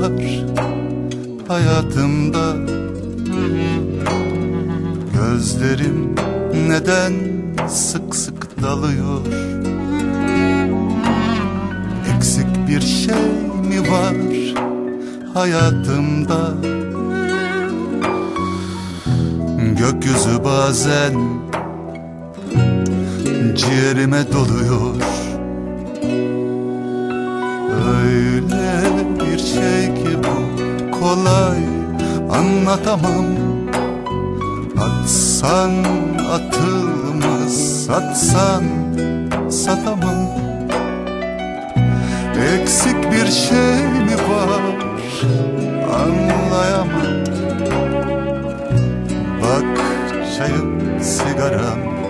var hayatımda. Gözlerim neden sık sık dalıyor? Eksik bir şey mi var hayatımda? Gökyüzü bazen ciğerime doluyor kolay anlatamam. Atsan atılmaz satsan satamam. Eksik bir şey mi var? Anlayamam. Bak çayım sigaram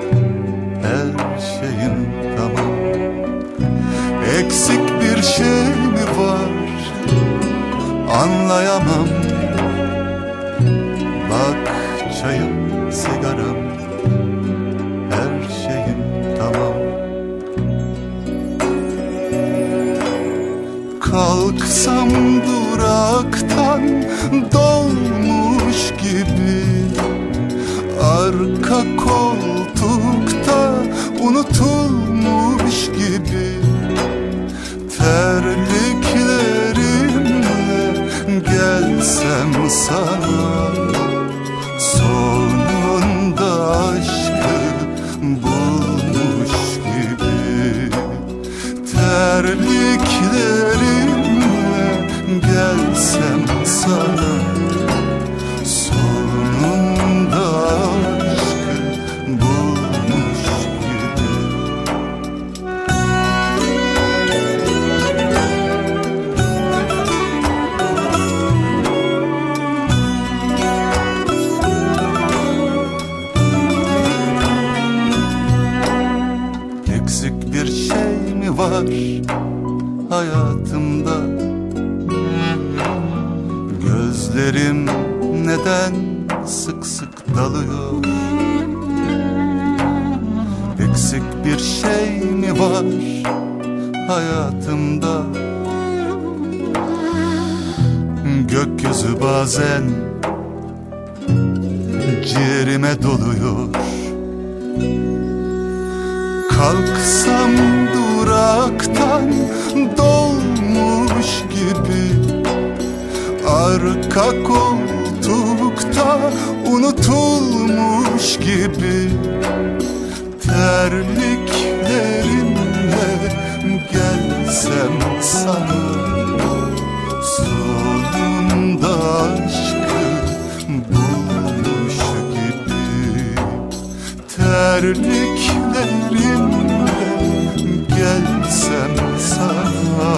anlayamam. Bak çayım sigaram her şeyim tamam. Kalksam duraktan dolmuş gibi Arka koltukta unutulmuş var hayatımda. Gözlerim neden sık sık dalıyor? Eksik bir şey mi var hayatımda? Gökyüzü bazen ciğerime doluyor. Kalksam duraktan dolmuş gibi. Arka koltukta unutulmuş gibi. Terliklerimle gelsem sana Sonunda aşkı bulmuş gibi. Terliklerimle gelsem sana